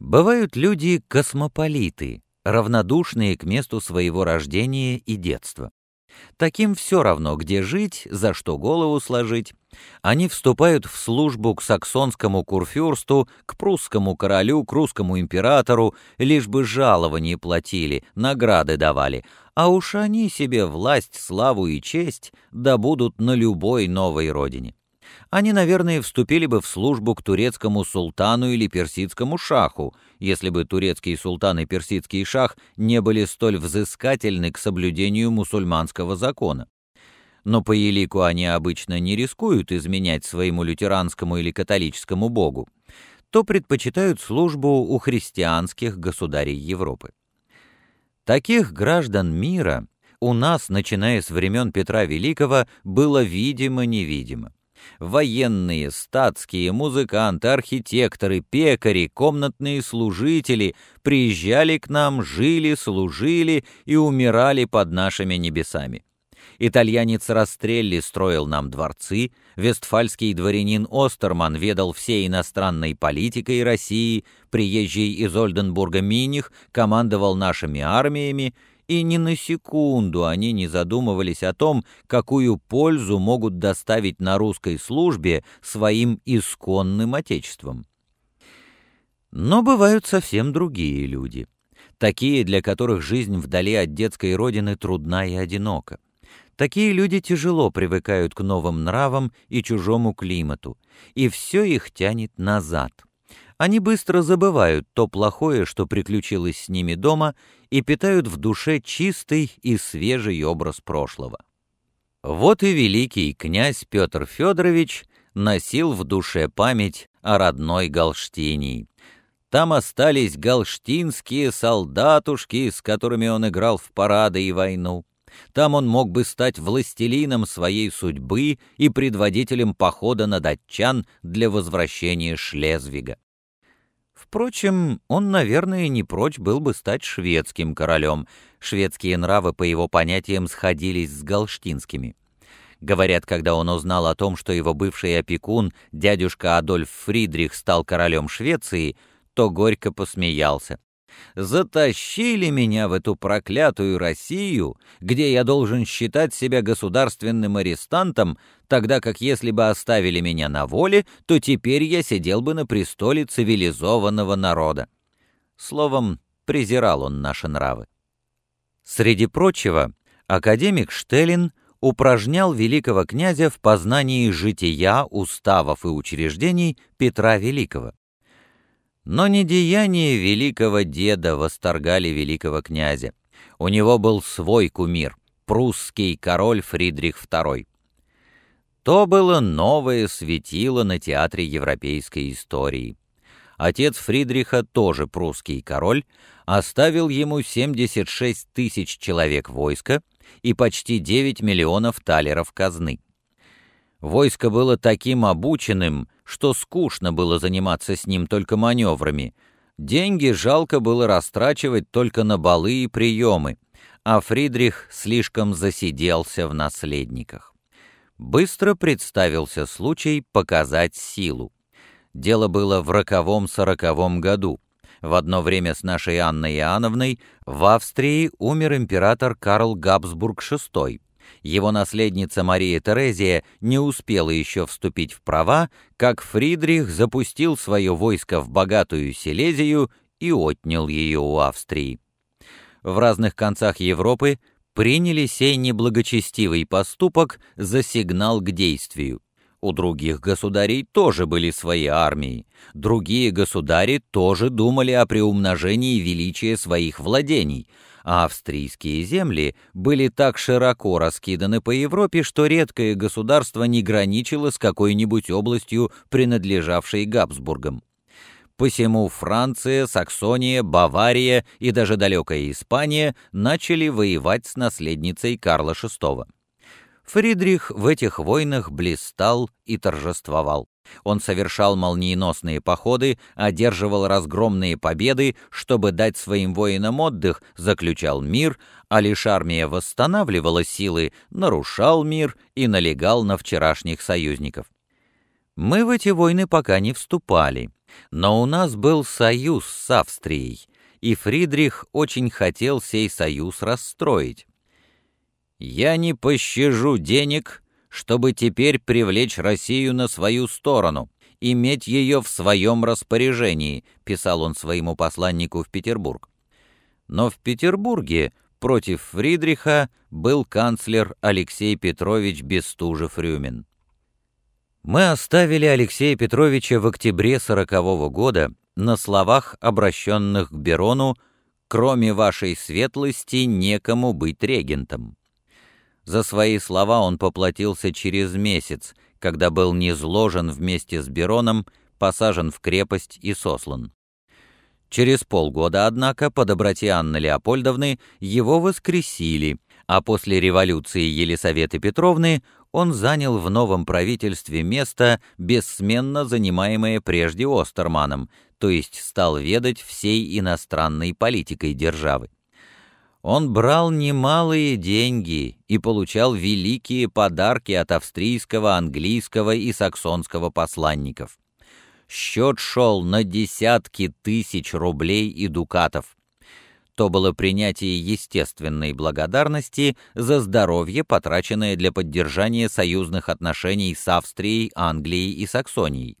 Бывают люди космополиты, равнодушные к месту своего рождения и детства. Таким все равно, где жить, за что голову сложить. Они вступают в службу к саксонскому курфюрсту, к прусскому королю, к русскому императору, лишь бы жалования платили, награды давали, а уж они себе власть, славу и честь добудут на любой новой родине они, наверное, вступили бы в службу к турецкому султану или персидскому шаху, если бы турецкий султан и персидский шах не были столь взыскательны к соблюдению мусульманского закона. Но по елику они обычно не рискуют изменять своему лютеранскому или католическому богу, то предпочитают службу у христианских государей Европы. Таких граждан мира у нас, начиная с времен Петра Великого, было видимо-невидимо. Военные, статские, музыканты, архитекторы, пекари, комнатные служители приезжали к нам, жили, служили и умирали под нашими небесами. Итальянец Растрелли строил нам дворцы, вестфальский дворянин Остерман ведал всей иностранной политикой России, приезжий из Ольденбурга Миних командовал нашими армиями, и ни на секунду они не задумывались о том, какую пользу могут доставить на русской службе своим исконным отечеством. Но бывают совсем другие люди, такие, для которых жизнь вдали от детской родины трудна и одинока. Такие люди тяжело привыкают к новым нравам и чужому климату, и все их тянет назад — они быстро забывают то плохое, что приключилось с ними дома, и питают в душе чистый и свежий образ прошлого. Вот и великий князь Петр Федорович носил в душе память о родной Галштинии. Там остались галштинские солдатушки, с которыми он играл в парады и войну. Там он мог бы стать властелином своей судьбы и предводителем похода на датчан для возвращения Шлезвига. Впрочем, он, наверное, не прочь был бы стать шведским королем. Шведские нравы, по его понятиям, сходились с галштинскими. Говорят, когда он узнал о том, что его бывший опекун, дядюшка Адольф Фридрих, стал королем Швеции, то горько посмеялся затащили меня в эту проклятую Россию, где я должен считать себя государственным арестантом, тогда как если бы оставили меня на воле, то теперь я сидел бы на престоле цивилизованного народа. Словом, презирал он наши нравы. Среди прочего, академик Штеллин упражнял великого князя в познании жития, уставов и учреждений Петра Великого. Но не деяния великого деда восторгали великого князя. У него был свой кумир, прусский король Фридрих II. То было новое светило на театре европейской истории. Отец Фридриха, тоже прусский король, оставил ему 76 тысяч человек войска и почти 9 миллионов талеров казны. Войско было таким обученным, что скучно было заниматься с ним только маневрами. Деньги жалко было растрачивать только на балы и приемы, а Фридрих слишком засиделся в наследниках. Быстро представился случай показать силу. Дело было в роковом-сороковом году. В одно время с нашей Анной Иоанновной в Австрии умер император Карл Габсбург VI его наследница Мария Терезия не успела еще вступить в права, как Фридрих запустил свое войско в богатую Силезию и отнял ее у Австрии. В разных концах Европы приняли сей неблагочестивый поступок за сигнал к действию. У других государей тоже были свои армии. Другие государи тоже думали о приумножении величия своих владений — а австрийские земли были так широко раскиданы по Европе, что редкое государство не граничило с какой-нибудь областью, принадлежавшей Габсбургам. Посему Франция, Саксония, Бавария и даже далекая Испания начали воевать с наследницей Карла VI. Фридрих в этих войнах блистал и торжествовал. Он совершал молниеносные походы, одерживал разгромные победы, чтобы дать своим воинам отдых, заключал мир, а лишь армия восстанавливала силы, нарушал мир и налегал на вчерашних союзников. Мы в эти войны пока не вступали, Но у нас был союз с Австрией, и Фридрих очень хотел сей союз расстроить. «Я не пощажу денег, чтобы теперь привлечь Россию на свою сторону, иметь ее в своем распоряжении», писал он своему посланнику в Петербург. Но в Петербурге против Фридриха был канцлер Алексей Петрович Бестужев-Рюмин. Мы оставили Алексея Петровича в октябре сорокового года на словах, обращенных к Берону «Кроме вашей светлости некому быть регентом». За свои слова он поплатился через месяц, когда был низложен вместе с Бероном, посажен в крепость и сослан. Через полгода, однако, по доброте Анны Леопольдовны его воскресили, а после революции Елисаветы Петровны он занял в новом правительстве место, бессменно занимаемое прежде Остерманом, то есть стал ведать всей иностранной политикой державы. Он брал немалые деньги и получал великие подарки от австрийского, английского и саксонского посланников. Счет шел на десятки тысяч рублей и дукатов. То было принятие естественной благодарности за здоровье, потраченное для поддержания союзных отношений с Австрией, Англией и Саксонией.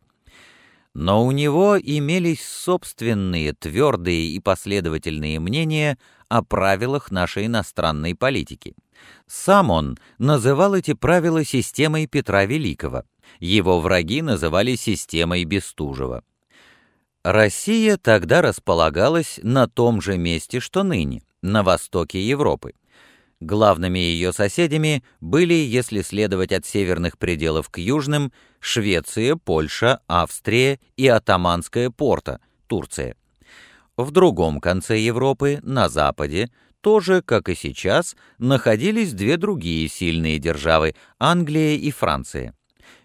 Но у него имелись собственные твердые и последовательные мнения о правилах нашей иностранной политики. Сам он называл эти правила системой Петра Великого. Его враги называли системой Бестужева. Россия тогда располагалась на том же месте, что ныне, на востоке Европы. Главными ее соседями были, если следовать от северных пределов к южным, Швеция, Польша, Австрия и Атаманская порта, Турция. В другом конце Европы, на западе, тоже, как и сейчас, находились две другие сильные державы – Англия и Франция.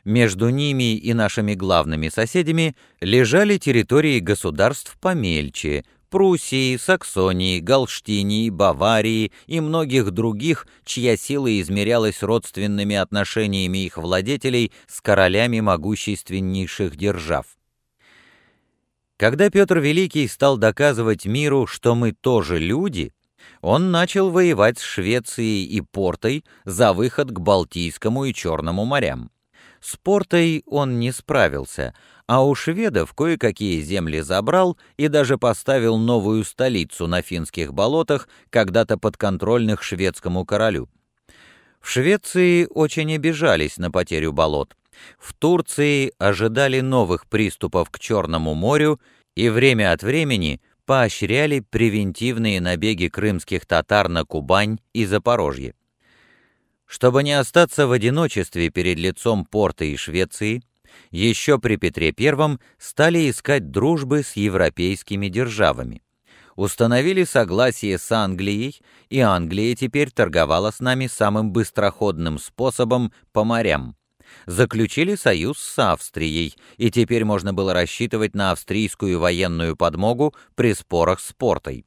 Между ними и нашими главными соседями лежали территории государств помельче – Пруссии, Саксонии, Галштинии, Баварии и многих других, чья сила измерялась родственными отношениями их владетелей с королями могущественнейших держав. Когда Петр Великий стал доказывать миру, что мы тоже люди, он начал воевать с Швецией и Портой за выход к Балтийскому и Черному морям. С Портой он не справился, а у шведов кое-какие земли забрал и даже поставил новую столицу на финских болотах, когда-то подконтрольных шведскому королю. В Швеции очень обижались на потерю болот. В Турции ожидали новых приступов к Черному морю и время от времени поощряли превентивные набеги крымских татар на Кубань и Запорожье. Чтобы не остаться в одиночестве перед лицом Порта и Швеции, еще при Петре I стали искать дружбы с европейскими державами. Установили согласие с Англией, и Англия теперь торговала с нами самым быстроходным способом по морям. Заключили союз с Австрией, и теперь можно было рассчитывать на австрийскую военную подмогу при спорах с Портой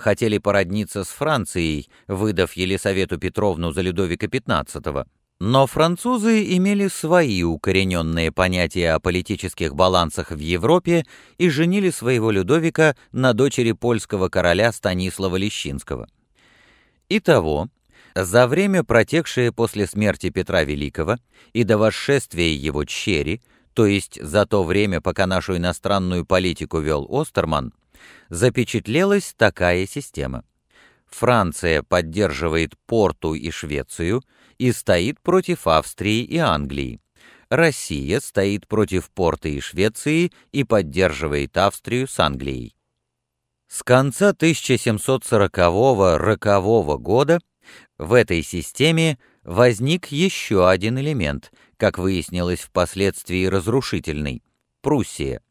хотели породниться с Францией, выдав Елисавету Петровну за Людовика XV. Но французы имели свои укорененные понятия о политических балансах в Европе и женили своего Людовика на дочери польского короля Станислава Лещинского. Итого, за время, протекшее после смерти Петра Великого и до восшествия его чери, то есть за то время, пока нашу иностранную политику вел Остерман, запечатлелась такая система. Франция поддерживает Порту и Швецию и стоит против Австрии и Англии. Россия стоит против Порты и Швеции и поддерживает Австрию с Англией. С конца 1740-рокового года в этой системе возник еще один элемент, как выяснилось впоследствии разрушительный – Пруссия.